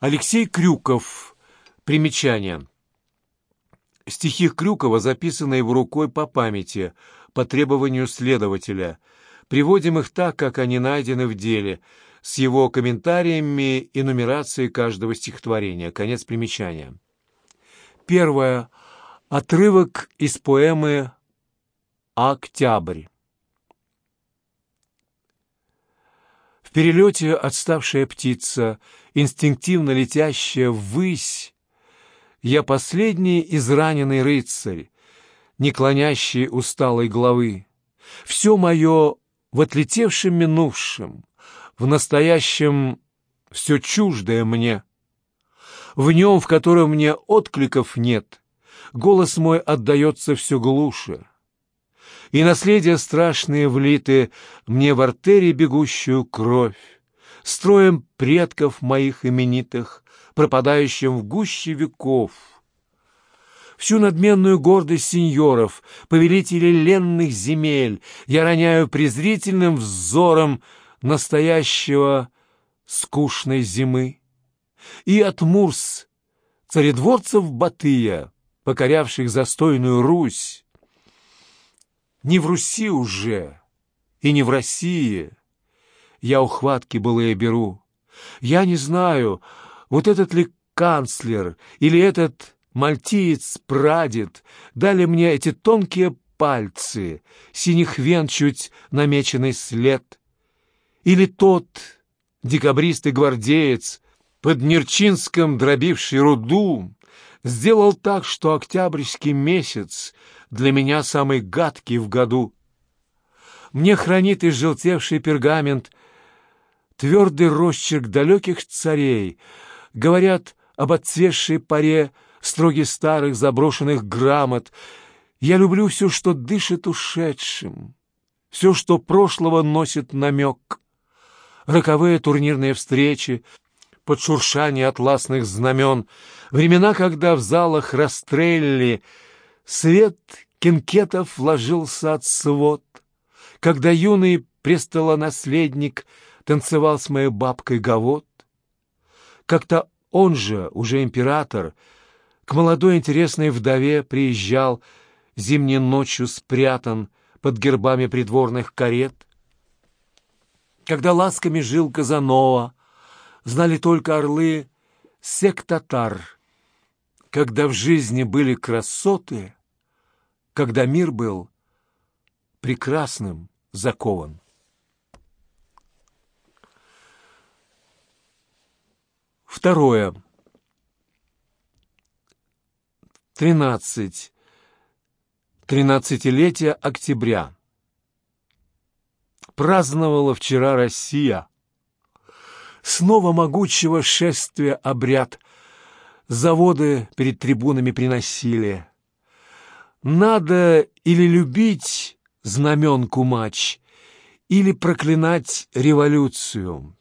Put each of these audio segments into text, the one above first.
Алексей Крюков. Примечание. Стихи Крюкова записаны его рукой по памяти, по требованию следователя. Приводим их так, как они найдены в деле, с его комментариями и нумерацией каждого стихотворения. Конец примечания. Первое. Отрывок из поэмы «Октябрь». В перелете отставшая птица, инстинктивно летящая ввысь, я последний израненный рыцарь, не клонящий усталой головы. Все мое в отлетевшем минувшем, в настоящем все чуждое мне. В нем, в котором мне откликов нет, голос мой отдается все глуше. И наследие страшные влиты мне в артерии бегущую кровь, строем предков моих именитых, пропадающим в гуще веков. Всю надменную гордость сеньоров, повелителей ленных земель, я роняю презрительным взором настоящего скучной зимы. И от Мурс, царедворцев Батыя, покорявших застойную Русь, не в Руси уже и не в России я ухватки былые беру. Я не знаю, вот этот ли канцлер или этот мальтиец-прадед дали мне эти тонкие пальцы, синих вен чуть намеченный след, или тот декабрист и гвардеец, под Нерчинском дробивший руду, сделал так, что октябрьский месяц для меня самый гадкий в году. Мне хранит изжелтевший пергамент твердый росчерк далеких царей, говорят об отцветшей паре строгих старых заброшенных грамот. Я люблю все, что дышит ушедшим, все, что прошлого носит намек. Роковые турнирные встречи, под шуршание атласных знамен, времена, когда в залах Растрелли свет кенкетов ложился от свод, когда юный престолонаследник танцевал с моей бабкой Гавот. Как-то он же, уже император, к молодой интересной вдове приезжал зимней ночью спрятан под гербами придворных карет. Когда ласками жил Казанова, знали только орлы сектатар. Когда в жизни были красоты, когда мир был прекрасным закован. Второе. Тринадцать. Тринадцатилетие октября. Праздновала вчера Россия. Снова могучего шествия обряд. Заводы перед трибунами приносили. Надо или любить знаменку мач, или проклинать революцию.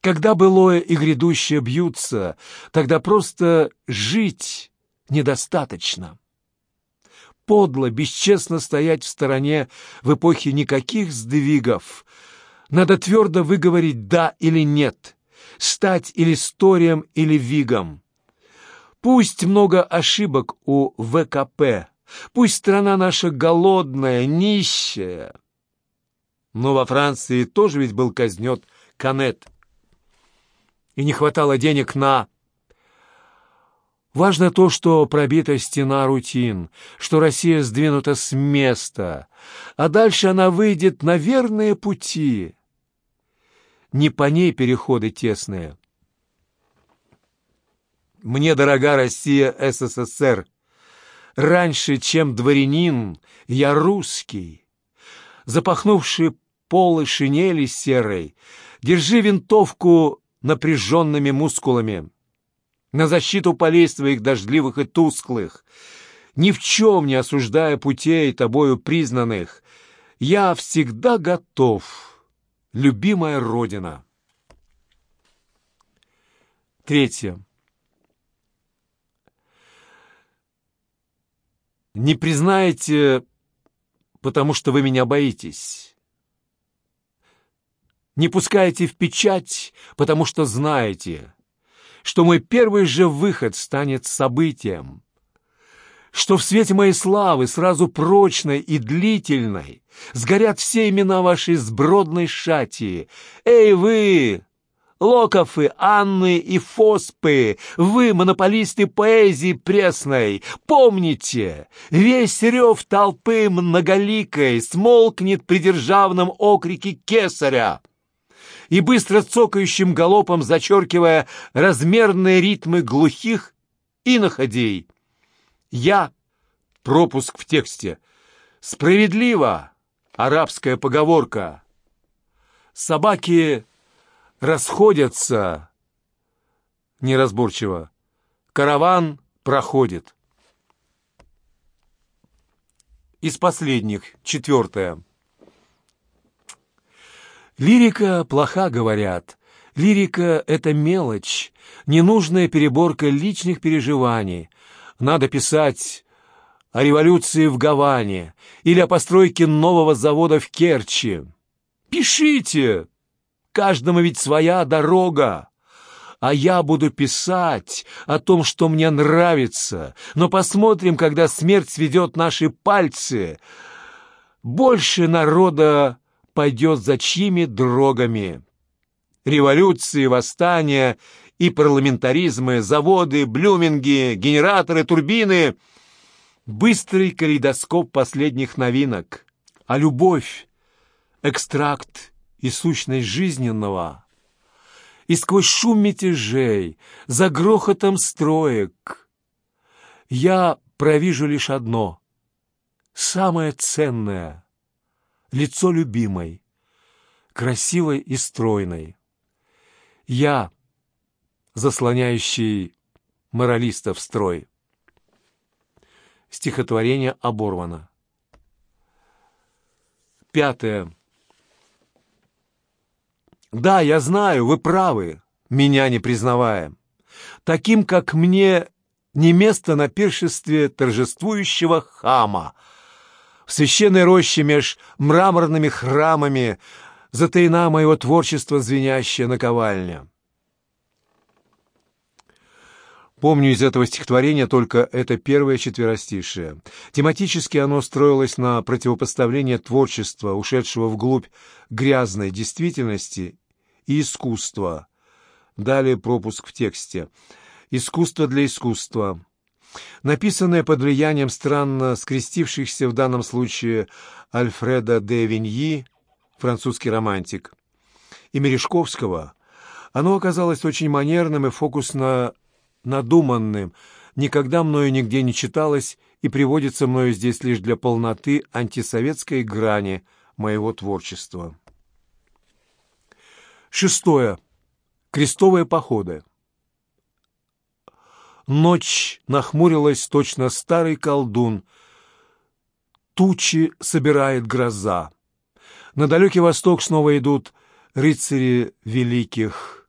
Когда былое и грядущее бьются, тогда просто жить недостаточно. Подло, бесчестно стоять в стороне в эпохе никаких сдвигов. Надо твердо выговорить «да» или «нет», стать или историем, или вигом. Пусть много ошибок у ВКП, пусть страна наша голодная, нищая. Но во Франции тоже ведь был казнет Канет. И не хватало денег на... Важно то, что пробита стена рутин, что Россия сдвинута с места, а дальше она выйдет на верные пути. Не по ней переходы тесные, мне дорога Россия СССР. Раньше, чем дворянин, я русский. Запахнувший полы шинели серой, держи винтовку напряженными мускулами. На защиту полей своих дождливых и тусклых, ни в чем не осуждая путей тобою признанных, я всегда готов, любимая Родина. Третье. Не признаете, потому что вы меня боитесь. Не пускаете в печать, потому что знаете. что мой первый же выход станет событием, что в свете моей славы сразу прочной и длительной сгорят все имена вашей сбродной шати. Эй вы, Локофы, Анны и Фоспы, вы, монополисты поэзии пресной, помните, весь рев толпы многоликой смолкнет при державном окрике кесаря и быстро цокающим галопом зачеркивая размерные ритмы глухих иноходей. Я, пропуск в тексте, справедливо, арабская поговорка. Собаки расходятся неразборчиво. Караван проходит. Из последних, четвертое. Лирика плоха, говорят. Лирика — это мелочь, ненужная переборка личных переживаний. Надо писать о революции в Гаване или о постройке нового завода в Керчи. Пишите! Каждому ведь своя дорога. А я буду писать о том, что мне нравится. Но посмотрим, когда смерть сведет наши пальцы. Больше народа пойдет за чьими дрогами. Революции, восстания и парламентаризмы, заводы, блюминги, генераторы, турбины — быстрый калейдоскоп последних новинок. А любовь — экстракт и сущность жизненного. И сквозь шум мятежей, за грохотом строек, я провижу лишь одно — самое ценное — лицо любимой, красивой и стройной. Я, заслоняющий моралистов строй. Стихотворение оборвано. Пятое. Да, я знаю, вы правы, меня не признавая. Таким, как мне, не место на пиршестве торжествующего хама — в священной роще меж мраморными храмами затаена моего творчества звенящая наковальня. Помню из этого стихотворения только это первое четверостишее. Тематически оно строилось на противопоставление творчества, ушедшего вглубь грязной действительности, и искусства. Далее пропуск в тексте. Искусство для искусства написанное под влиянием странно скрестившихся в данном случае Альфреда де Виньи, французский романтик, и Мережковского, оно оказалось очень манерным и фокусно надуманным, никогда мною нигде не читалось и приводится мною здесь лишь для полноты антисоветской грани моего творчества. Шестое. Крестовые походы. Ночь нахмурилась точно старый колдун. Тучи собирает гроза. На далекий восток снова идут рыцари великих.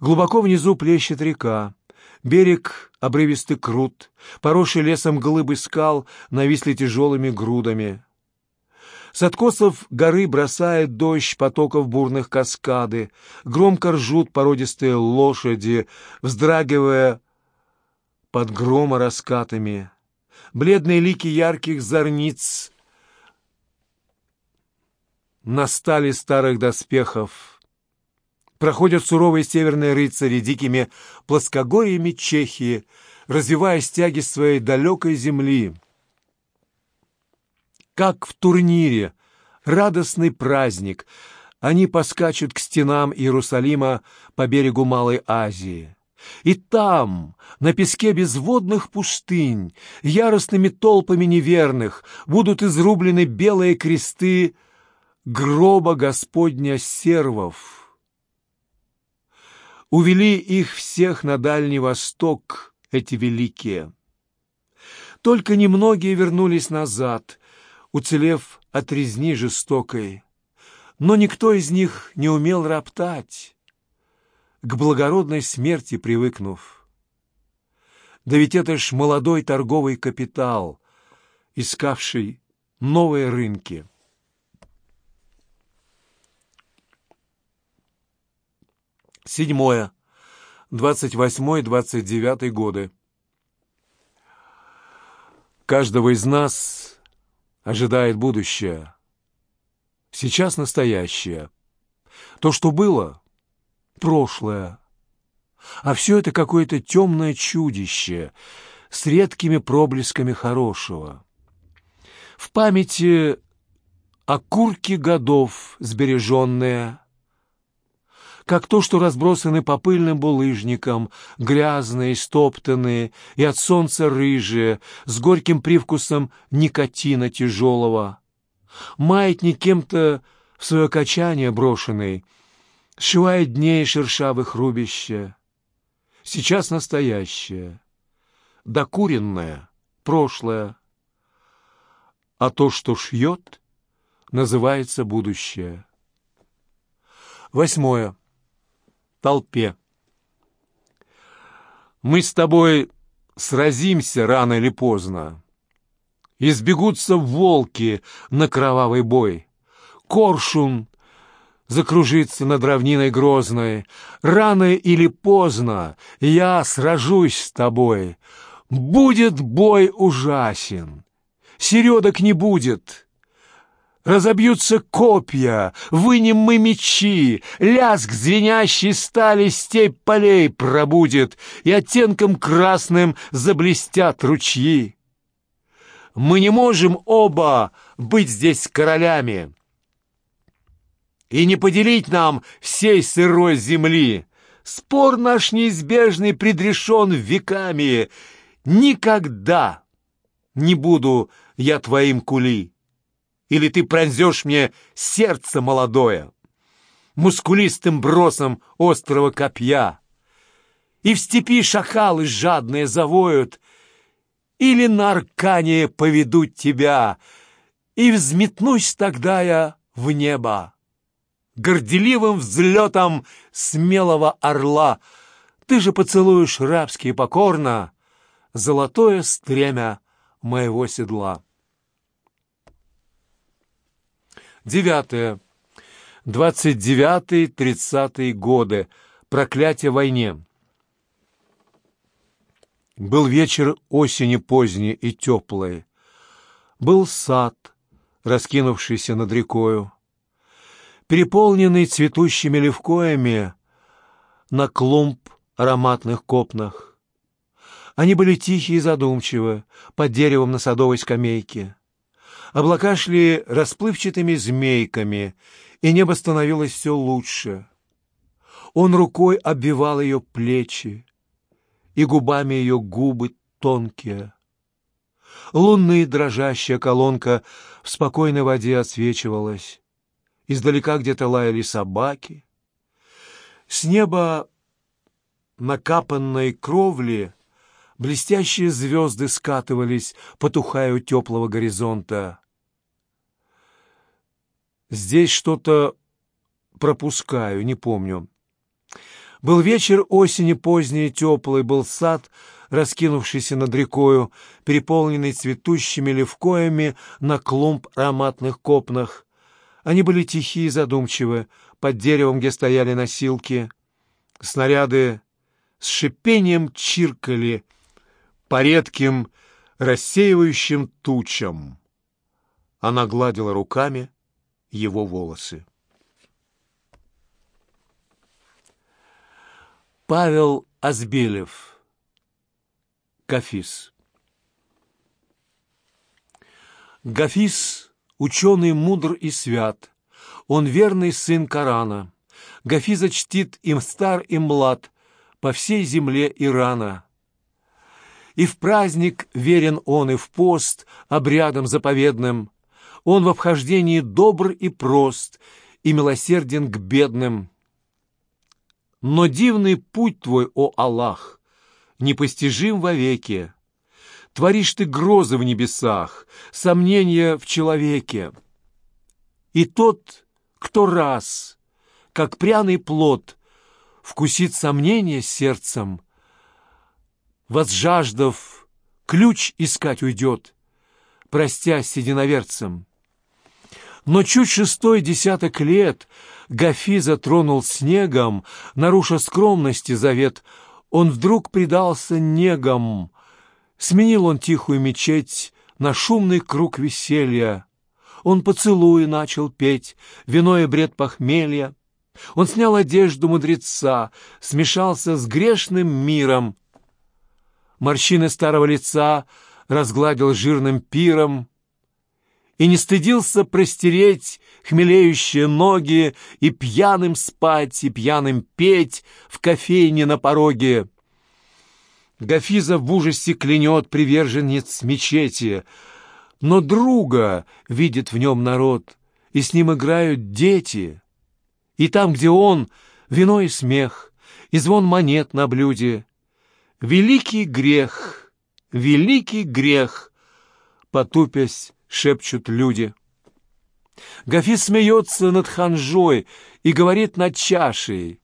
Глубоко внизу плещет река. Берег обрывистый крут, поросший лесом глыбы скал нависли тяжелыми грудами. С откосов горы бросает дождь потоков бурных каскады, громко ржут породистые лошади, вздрагивая под грома раскатами, бледные лики ярких зорниц на стали старых доспехов. Проходят суровые северные рыцари дикими плоскогорьями Чехии, развивая стяги своей далекой земли. Как в турнире, радостный праздник, они поскачут к стенам Иерусалима по берегу Малой Азии. И там, на песке безводных пустынь, яростными толпами неверных будут изрублены белые кресты гроба Господня сервов. Увели их всех на Дальний Восток, эти великие. Только немногие вернулись назад, уцелев от резни жестокой, но никто из них не умел роптать к благородной смерти привыкнув. Да ведь это ж молодой торговый капитал, искавший новые рынки. Седьмое. 28-29 годы. Каждого из нас ожидает будущее. Сейчас настоящее. То, что было — прошлое. А все это какое-то темное чудище с редкими проблесками хорошего. В памяти окурки годов сбереженные, как то, что разбросаны по пыльным булыжникам, грязные, стоптанные и от солнца рыжие, с горьким привкусом никотина тяжелого. Маятник кем-то в свое качание брошенный, сшивает дней шершавых рубища. Сейчас настоящее, докуренное, прошлое, а то, что шьет, называется будущее. Восьмое. Толпе. Мы с тобой сразимся рано или поздно. Избегутся волки на кровавый бой. Коршун закружится над равниной грозной. Рано или поздно я сражусь с тобой. Будет бой ужасен. Середок не будет. Разобьются копья, вынем мы мечи, лязг звенящей стали степь полей пробудет, и оттенком красным заблестят ручьи. Мы не можем оба быть здесь королями и не поделить нам всей сырой земли. Спор наш неизбежный предрешен веками. Никогда не буду я твоим кули, или ты пронзешь мне сердце молодое мускулистым бросом острого копья. И в степи шакалы жадные завоют, или на аркане поведут тебя, и взметнусь тогда я в небо. Горделивым взлетом смелого орла ты же поцелуешь рабски покорно золотое стремя моего седла. Девятое. Двадцать девятый, тридцатый годы. Проклятие войне. Был вечер осени поздней и теплой. Был сад, раскинувшийся над рекою, переполненный цветущими левкоями на клумб ароматных копнах. Они были тихие и задумчивы под деревом на садовой скамейке. Облака шли расплывчатыми змейками, и небо становилось все лучше. Он рукой обвивал ее плечи, и губами ее губы тонкие. Лунная дрожащая колонка в спокойной воде освечивалась. Издалека где-то лаяли собаки. С неба накапанной кровли блестящие звезды скатывались, потухая у теплого горизонта. Здесь что-то пропускаю, не помню. Был вечер осени поздней, теплый, был сад, раскинувшийся над рекою, переполненный цветущими левкоями на клумб ароматных копнах. Они были тихие и задумчивы, под деревом, где стояли носилки. Снаряды с шипением чиркали по редким рассеивающим тучам. Она гладила руками его волосы. Павел Азбелев. Гафис. Гафис — ученый мудр и свят. Он верный сын Корана. Гафиза чтит им стар и млад по всей земле Ирана. И в праздник верен он, и в пост обрядом заповедным. Он в обхождении добр и прост, и милосерден к бедным. Но дивный путь твой, о Аллах, непостижим вовеки. Творишь ты грозы в небесах, сомнения в человеке. И тот, кто раз, как пряный плод, вкусит сомнения сердцем, возжаждав, ключ искать уйдет, простясь с единоверцем. Но чуть шестой десяток лет Гафиза тронул снегом, наруша скромности завет, он вдруг предался негам. Сменил он тихую мечеть на шумный круг веселья. Он поцелуи начал петь, вино и бред похмелья. Он снял одежду мудреца, смешался с грешным миром. Морщины старого лица разгладил жирным пиром и не стыдился простереть хмелеющие ноги и пьяным спать, и пьяным петь в кофейне на пороге. Гафиза в ужасе клянет приверженец мечети, но друга видит в нем народ, и с ним играют дети. И там, где он, вино и смех, и звон монет на блюде. Великий грех, великий грех, потупясь, шепчут люди. Гафиз смеется над ханжой и говорит над чашей.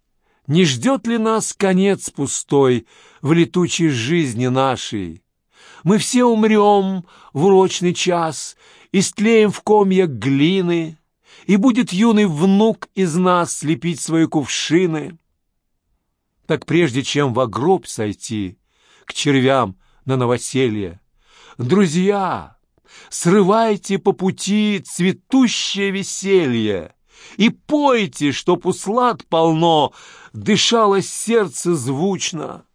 Не ждет ли нас конец пустой в летучей жизни нашей? Мы все умрем в урочный час, истлеем в комья глины, и будет юный внук из нас лепить свои кувшины. Так прежде чем в гроб сойти, к червям на новоселье, друзья, срывайте по пути цветущее веселье и пойте, чтоб услад полно, дышалось сердце звучно,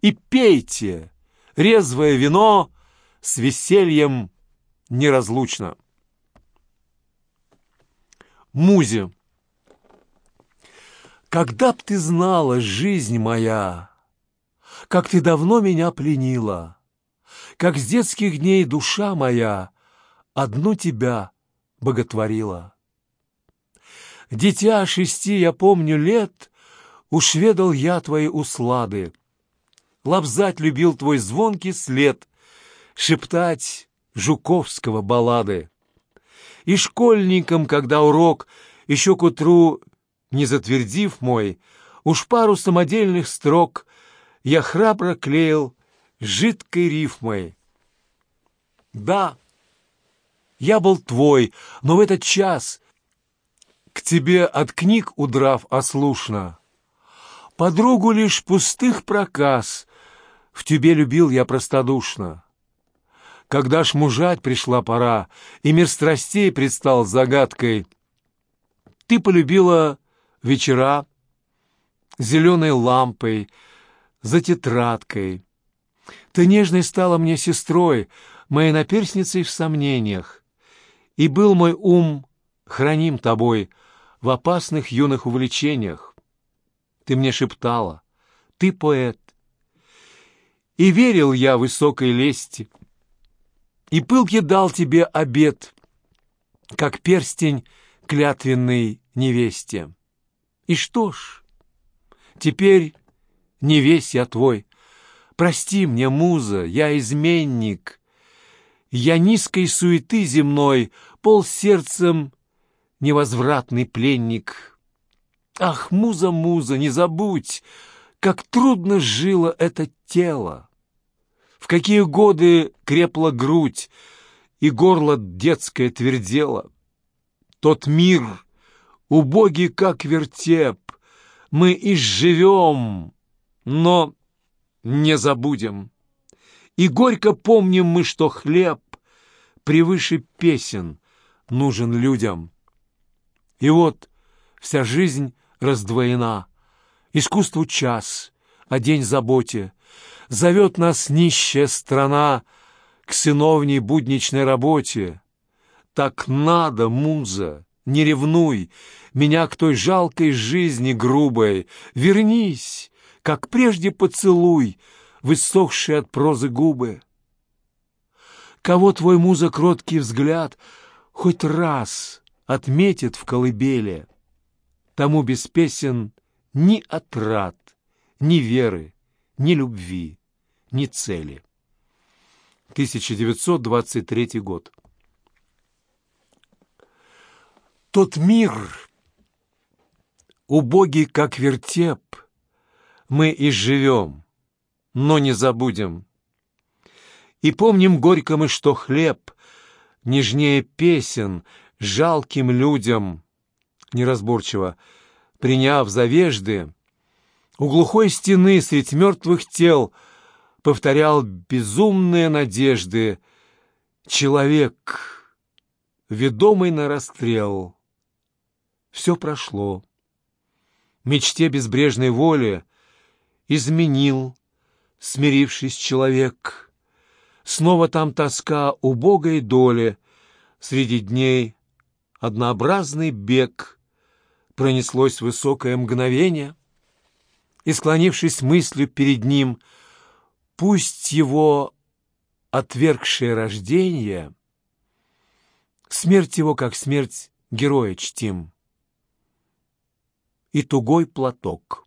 и пейте, резвое вино с весельем неразлучно. Музе. Когда б ты знала, жизнь моя, как ты давно меня пленила, как с детских дней душа моя одну тебя боготворила. Дитя шести, я помню, лет, уж ведал я твои услады, лобзать любил твой звонкий след, шептать Жуковского баллады. И школьникам, когда урок, еще к утру, не затвердив мой, уж пару самодельных строк, я храбро клеил жидкой рифмой. Да, я был твой, но в этот час, к тебе от книг удрав ослушно, подругу лишь пустых проказ в тебе любил я простодушно. Когда ж мужать пришла пора, и мир страстей предстал загадкой, ты полюбила вечера зеленой лампой, за тетрадкой. Ты нежной стала мне сестрой, моей наперсницей в сомнениях, и был мой ум храним тобой в опасных юных увлечениях. Ты мне шептала, ты поэт, и верил я высокой лести, и пылки дал тебе обед, как перстень клятвенной невесте. И что ж, теперь не весь я твой. Прости мне, муза, я изменник. Я низкой суеты земной, пол сердцем невозвратный пленник. Ах, муза, муза, не забудь, как трудно жило это тело в какие годы крепла грудь, и горло детское твердело. Тот мир, убогий как вертеп, мы изживем, но не забудем. И горько помним мы, что хлеб превыше песен нужен людям. И вот вся жизнь раздвоена, искусству час, а день заботе, Зовет нас нищая страна к сыновней будничной работе. Так надо, муза, не ревнуй меня к той жалкой жизни грубой. Вернись, как прежде поцелуй, высохшие от прозы губы. Кого твой муза кроткий взгляд хоть раз отметит в колыбели, тому без песен ни отрад, ни веры, ни любви ни цели. 1923 год. Тот мир, убогий как вертеп, мы и живем, но не забудем. И помним горько мы, что хлеб, нежнее песен, жалким людям, неразборчиво, приняв за вежды, у глухой стены средь мертвых тел повторял безумные надежды человек, ведомый на расстрел. Все прошло. Мечте безбрежной воли изменил, смирившись человек. Снова там тоска убогой доли, среди дней однообразный бег. Пронеслось высокое мгновение, и, склонившись мыслью перед ним, пусть его отвергшее рождение, смерть его, как смерть героя чтим, и тугой платок.